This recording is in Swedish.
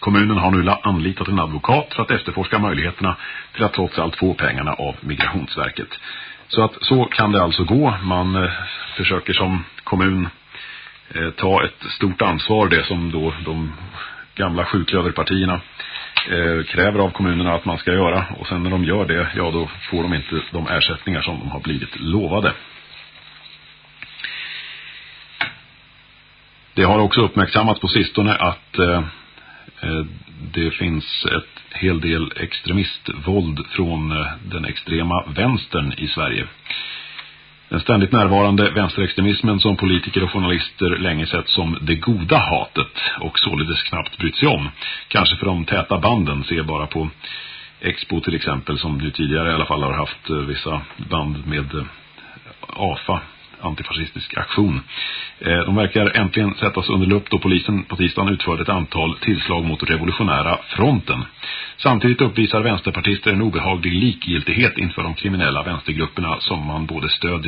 Kommunen har nu anlitat en advokat för att efterforska möjligheterna till att trots allt få pengarna av Migrationsverket. Så att så kan det alltså gå. Man eh, försöker som kommun eh, ta ett stort ansvar, det som då de gamla sjuklöverpartierna eh, kräver av kommunerna att man ska göra. Och sen när de gör det, ja då får de inte de ersättningar som de har blivit lovade. Det har också uppmärksammats på sistone att eh, eh, Eh, det finns ett hel del extremistvåld från eh, den extrema vänstern i Sverige. Den ständigt närvarande vänsterextremismen som politiker och journalister länge sett som det goda hatet och således knappt brytt sig om. Kanske för de täta banden, se bara på Expo till exempel som nu tidigare i alla fall har haft eh, vissa band med AFA antifascistisk aktion. Eh, de verkar äntligen sättas under lupp då polisen på tisdagen utförde ett antal tillslag mot revolutionära fronten. Samtidigt uppvisar vänsterpartister en obehaglig likgiltighet inför de kriminella vänstergrupperna som man både stödjer